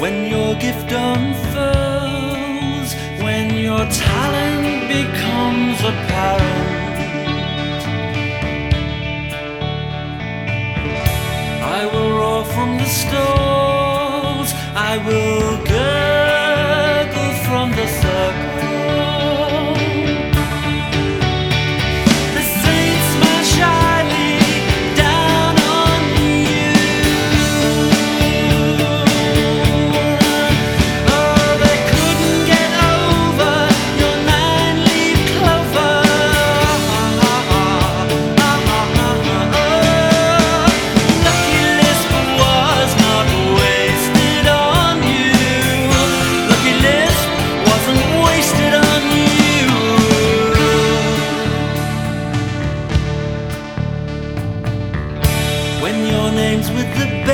when your gift unfurls, when your talent becomes apparent. I will roar from the stalls, I will When with the best.